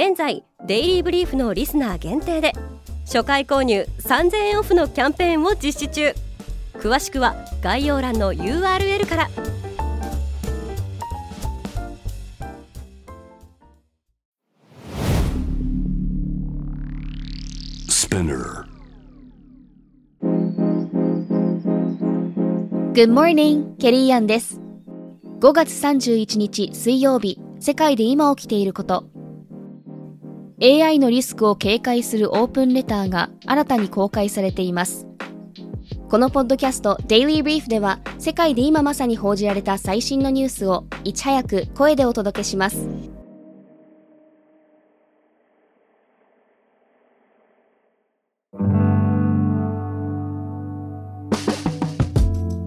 現在デイリーブリーフのリスナー限定で初回購入3000円オフのキャンペーンを実施中詳しくは概要欄の URL からス p i n n Good morning, ケリーアンです。5月31日水曜日、世界で今起きていること。AI のリスクを警戒するオープンレターが新たに公開されています。このポッドキャスト Daily Brief では世界で今まさに報じられた最新のニュースをいち早く声でお届けします。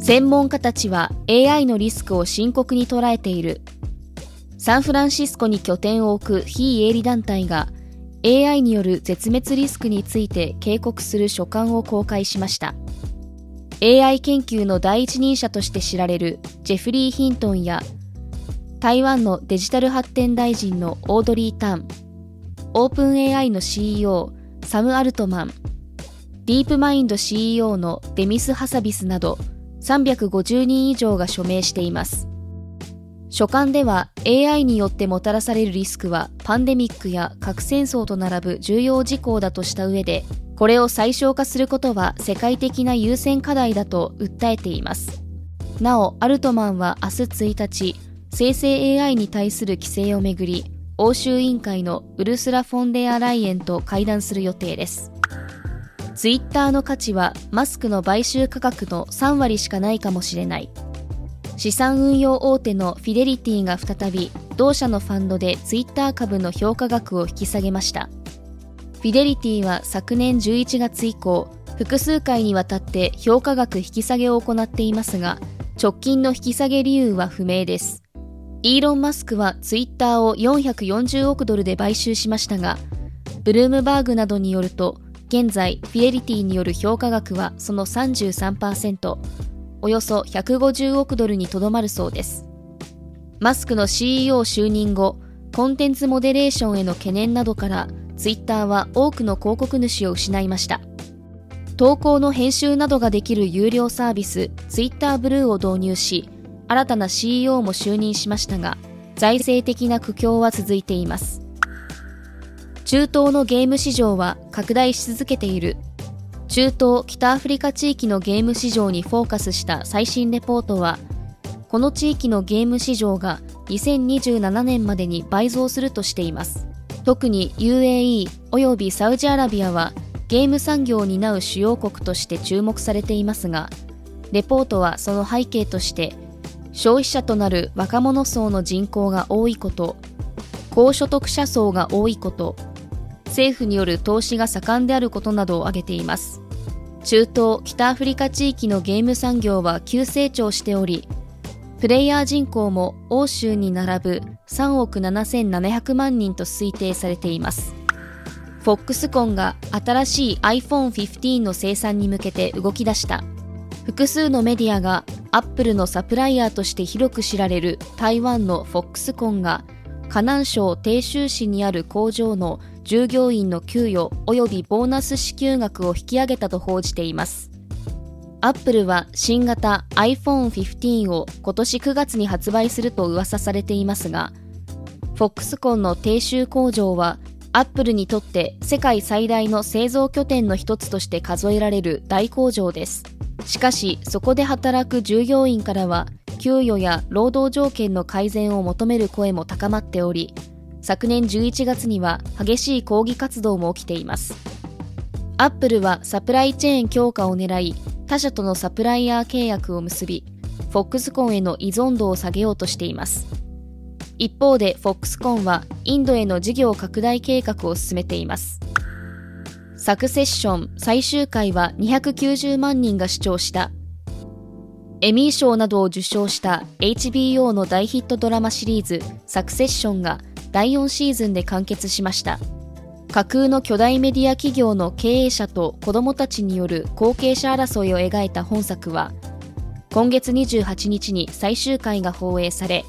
専門家たちは AI のリスクを深刻に捉えている。サンフランシスコに拠点を置く非営利団体が AI による絶滅リスクについて警告する書簡を公開しました。AI 研究の第一人者として知られるジェフリー・ヒントンや台湾のデジタル発展大臣のオードリー・タン、オープン AI の CEO サム・アルトマン、ディープマインド CEO のデミス・ハサビスなど350人以上が署名しています。書簡では AI によってもたらされるリスクはパンデミックや核戦争と並ぶ重要事項だとした上で、これを最小化することは世界的な優先課題だと訴えています。なお、アルトマンは明日1日、生成 AI に対する規制をめぐり、欧州委員会のウルスラ・フォンデアライエンと会談する予定です。ツイッターの価値はマスクの買収価格の3割しかないかもしれない。資産運用大手のフィデリティが再び同社のファンドでツイッター株の評価額を引き下げました。フィデリティは昨年11月以降、複数回にわたって評価額引き下げを行っていますが、直近の引き下げ理由は不明です。イーロン・マスクはツイッターを440億ドルで買収しましたが、ブルームバーグなどによると、現在、フィデリティによる評価額はその33%、およそ150億ドルにとどまるそうです。マスクの CEO 就任後、コンテンツモデレーションへの懸念などから、ツイッターは多くの広告主を失いました。投稿の編集などができる有料サービス、ツイッターブルーを導入し、新たな CEO も就任しましたが、財政的な苦境は続いています。中東のゲーム市場は拡大し続けている。中東北アフリカ地域のゲーム市場にフォーカスした最新レポートは、この地域のゲーム市場が2027年までに倍増するとしています。特に UAE およびサウジアラビアはゲーム産業を担う主要国として注目されていますが、レポートはその背景として、消費者となる若者層の人口が多いこと、高所得者層が多いこと、政府による投資が盛んであることなどを挙げています。中東、北アフリカ地域のゲーム産業は急成長しており、プレイヤー人口も欧州に並ぶ3億7700万人と推定されています。フォックスコンが新しい iPhone15 の生産に向けて動き出した。複数のメディアがアップルのサプライヤーとして広く知られる台湾のフォックスコンが河南省鄭州市にある工場の従業員の給与及びボーナス支給額を引き上げたと報じています。アップルは新型 iPhone15 を今年9月に発売すると噂されていますが、フォックスコンの低州工場はアップルにとって世界最大の製造拠点の一つとして数えられる大工場です。しかし、そこで働く従業員からは給与や労働条件の改善を求める声も高まっており、昨年11月には激しい抗議活動も起きています。アップルはサプライチェーン強化を狙い、他社とのサプライヤー契約を結び、フォックスコンへの依存度を下げようとしています。一方で Foxconn はインドへの事業拡大計画を進めていますサクセッション最終回は290万人が視聴したエミー賞などを受賞した HBO の大ヒットドラマシリーズサクセッションが第4シーズンで完結しました。架空の巨大メディア企業の経営者と子供たちによる後継者争いを描いた本作は今月28日に最終回が放映され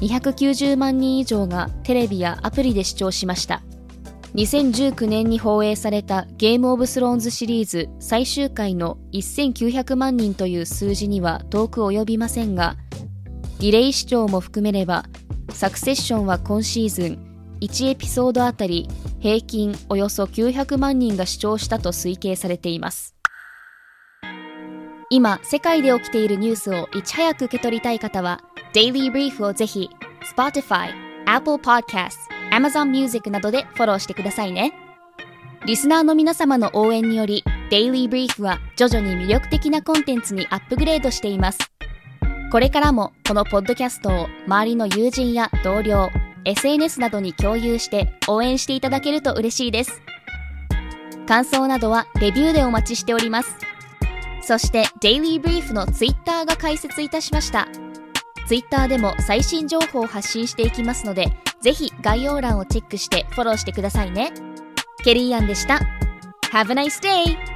290万人以上がテレビやアプリで視聴しました。2019年に放映されたゲームオブスローンズシリーズ最終回の1900万人という数字には遠く及びませんがディレイ視聴も含めればサクセッションは今シーズン1エピソードあたり平均およそ900万人が視聴したと推計されています。今世界で起きているニュースをいち早く受け取りたい方は Daily Brief をぜひ Spotify、Apple Podcast、Amazon Music などでフォローしてくださいね。リスナーの皆様の応援により Daily Brief は徐々に魅力的なコンテンツにアップグレードしています。これからもこのポッドキャストを周りの友人や同僚 SNS などに共有して応援していただけると嬉しいです。感想などはレビューでお待ちしております。そして Daily Brief の Twitter が開設いたしました。Twitter でも最新情報を発信していきますのでぜひ概要欄をチェックしてフォローしてくださいね。ケリーアンでした。Have a nice day!